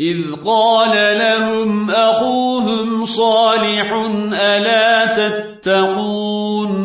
إذ قال لهم أخوهم صالح ألا تتقون